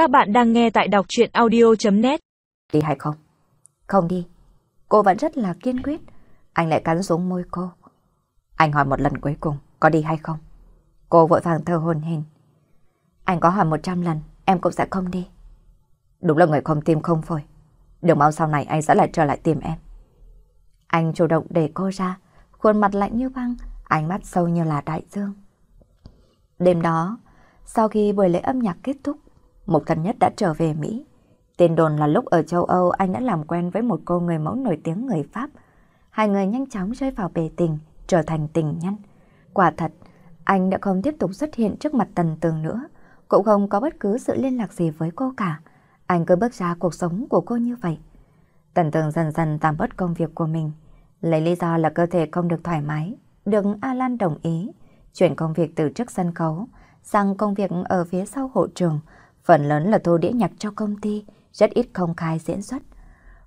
Các bạn đang nghe tại đọc chuyện audio.net Đi hay không? Không đi. Cô vẫn rất là kiên quyết. Anh lại cắn xuống môi cô. Anh hỏi một lần cuối cùng, có đi hay không? Cô vội vàng thơ hồn hình. Anh có hỏi một trăm lần, em cũng sẽ không đi. Đúng là người không tim không phổi. Đừng mong sau này anh sẽ lại trở lại tìm em. Anh chủ động để cô ra, khuôn mặt lạnh như băng, ánh mắt sâu như là đại dương. Đêm đó, sau khi buổi lễ âm nhạc kết thúc, Mục Thần Nhất đã trở về Mỹ. Tên đồn là lúc ở châu Âu anh đã làm quen với một cô người mẫu nổi tiếng người Pháp. Hai người nhanh chóng rơi vào bề tình, trở thành tình nhân. Quả thật, anh đã không tiếp tục xuất hiện trước mặt Tần Tường nữa, cũng không có bất cứ sự liên lạc gì với cô cả. Anh cứ bước ra cuộc sống của cô như vậy. Tần Tường dần dần tạm bớt công việc của mình, lấy lý do là cơ thể không được thoải mái, được Alan đồng ý, chuyển công việc từ trước sân khấu sang công việc ở phía sau hộ trường, phần lớn là thu đĩa nhạc cho công ty, rất ít công khai diễn xuất.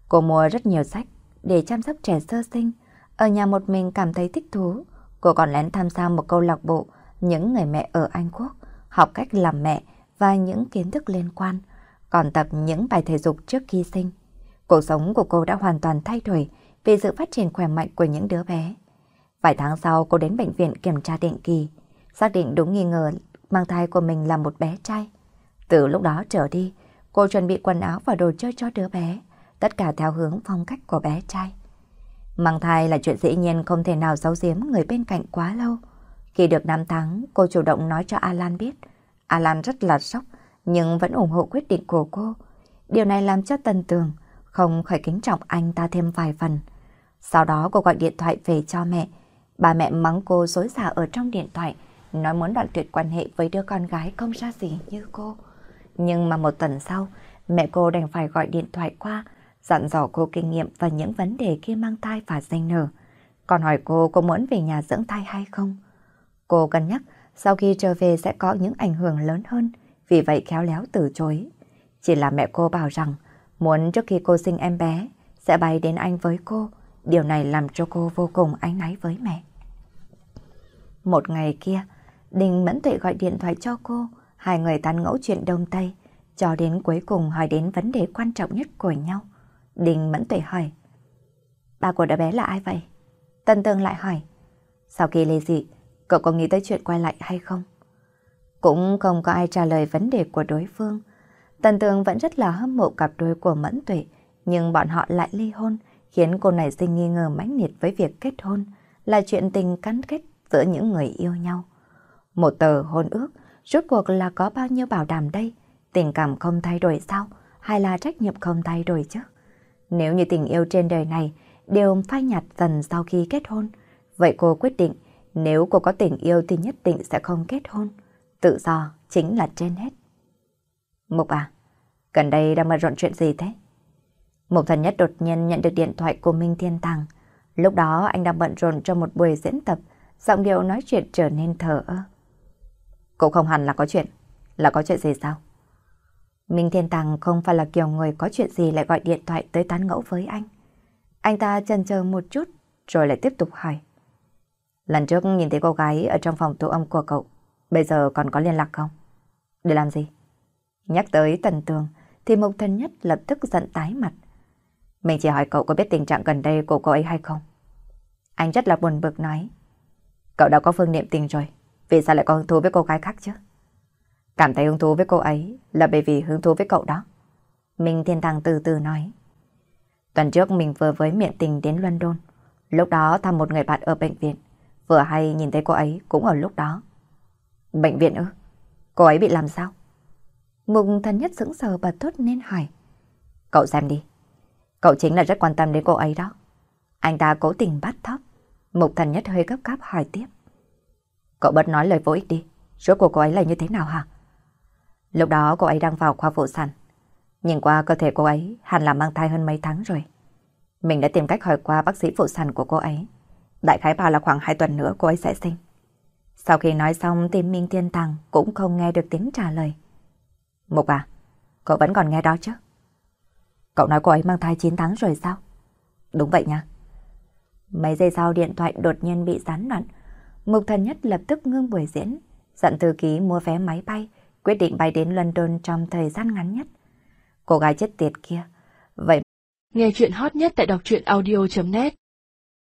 Cô mua rất nhiều sách để chăm sóc trẻ sơ sinh, ở nhà một mình cảm thấy thích thú. Cô còn lén tham gia một câu lạc bộ những người mẹ ở Anh Quốc, học cách làm mẹ và những kiến thức liên quan, còn tập những bài thể dục trước khi sinh. Cuộc sống của cô đã hoàn toàn thay đổi vì sự phát triển khỏe mạnh của những đứa bé. Vài tháng sau cô đến bệnh viện kiểm tra định kỳ, xác định đúng nghi ngờ mang thai của mình là một bé trai. Từ lúc đó trở đi, cô chuẩn bị quần áo và đồ chơi cho đứa bé, tất cả theo hướng phong cách của bé trai. Mang thai là chuyện dĩ nhiên không thể nào giấu giếm người bên cạnh quá lâu. Khi được 5 tháng, cô chủ động nói cho Alan biết. Alan rất là sốc, nhưng vẫn ủng hộ quyết định của cô. Điều này làm cho Tần Tường không khỏi kính trọng anh ta thêm vài phần. Sau đó cô gọi điện thoại về cho mẹ. Bà mẹ mắng cô dối xả ở trong điện thoại, nói muốn đoạn tuyệt quan hệ với đứa con gái không ra gì như cô. Nhưng mà một tuần sau, mẹ cô đành phải gọi điện thoại qua, dặn dò cô kinh nghiệm và những vấn đề khi mang thai và sinh nở. Còn hỏi cô có muốn về nhà dưỡng thai hay không? Cô cân nhắc sau khi trở về sẽ có những ảnh hưởng lớn hơn, vì vậy khéo léo từ chối. Chỉ là mẹ cô bảo rằng muốn trước khi cô sinh em bé sẽ bay đến Anh với cô. Điều này làm cho cô vô cùng áy náy với mẹ. Một ngày kia, Đình Mẫn Tuệ gọi điện thoại cho cô, hai người tán ngẫu chuyện đông tây, cho đến cuối cùng hỏi đến vấn đề quan trọng nhất của nhau. Đình Mẫn Tuệ hỏi, ba của đứa bé là ai vậy? Tân Tương lại hỏi, sau khi lê dị, cậu có nghĩ tới chuyện quay lại hay không? Cũng không có ai trả lời vấn đề của đối phương. Tần Tường vẫn rất là hâm mộ cặp đôi của Mẫn Tuệ, nhưng bọn họ lại ly hôn, khiến cô này sinh nghi ngờ mãnh liệt với việc kết hôn, là chuyện tình cắn kết giữa những người yêu nhau. Một tờ hôn ước, rốt cuộc là có bao nhiêu bảo đảm đây? Tình cảm không thay đổi sao? Hay là trách nhiệm không thay đổi chứ? Nếu như tình yêu trên đời này đều phai nhạt dần sau khi kết hôn, vậy cô quyết định nếu cô có tình yêu thì nhất định sẽ không kết hôn. Tự do chính là trên hết. Mục à, gần đây đang bận rộn chuyện gì thế? Mục thần nhất đột nhiên nhận được điện thoại của Minh Thiên Tàng. Lúc đó anh đang bận rộn trong một buổi diễn tập, giọng điệu nói chuyện trở nên thở. ơ. Cũng không hẳn là có chuyện, là có chuyện gì sao? Minh Thiên Tàng không phải là kiểu người có chuyện gì lại gọi điện thoại tới tán ngẫu với anh. Anh ta chần chờ một chút, rồi lại tiếp tục hỏi. Lần trước nhìn thấy cô gái ở trong phòng tụ âm của cậu, bây giờ còn có liên lạc không? Để làm gì? Nhắc tới Tần Tường, thì Mục Thần Nhất lập tức giận tái mặt. Mình chỉ hỏi cậu có biết tình trạng gần đây của cô ấy hay không? Anh rất là buồn bực nói. Cậu đã có phương niệm tình rồi, vì sao lại có hứng thú với cô gái khác chứ? Cảm thấy hứng thú với cô ấy là bởi vì hứng thú với cậu đó. Minh Thiên Thằng từ từ nói. Tuần trước mình vừa với miệng tình đến London. Lúc đó thăm một người bạn ở bệnh viện. Vừa hay nhìn thấy cô ấy cũng ở lúc đó. Bệnh viện ư? Cô ấy bị làm sao? Mục thần nhất sững sờ và thốt nên hỏi. Cậu xem đi. Cậu chính là rất quan tâm đến cô ấy đó. Anh ta cố tình bắt thóc. Mục thần nhất hơi gấp gáp hỏi tiếp. Cậu bớt nói lời vô ích đi. Rốt cuộc cô ấy là như thế nào hả? Lúc đó cô ấy đang vào khoa phụ sản. Nhìn qua cơ thể cô ấy hẳn là mang thai hơn mấy tháng rồi. Mình đã tìm cách hỏi qua bác sĩ phụ sản của cô ấy. Đại khái bảo là khoảng 2 tuần nữa cô ấy sẽ sinh. Sau khi nói xong thì Minh Thiên Tàng cũng không nghe được tiếng trả lời. Mục à, cậu vẫn còn nghe đó chứ? Cậu nói cô ấy mang thai 9 tháng rồi sao? Đúng vậy nha. Mấy giây sau điện thoại đột nhiên bị gián đoạn. Mục thần nhất lập tức ngưng buổi diễn, dặn thư ký mua vé máy bay, quyết định bay đến London trong thời gian ngắn nhất. Cô gái chết tiệt kia, vậy Nghe chuyện hot nhất tại đọc truyện audio.net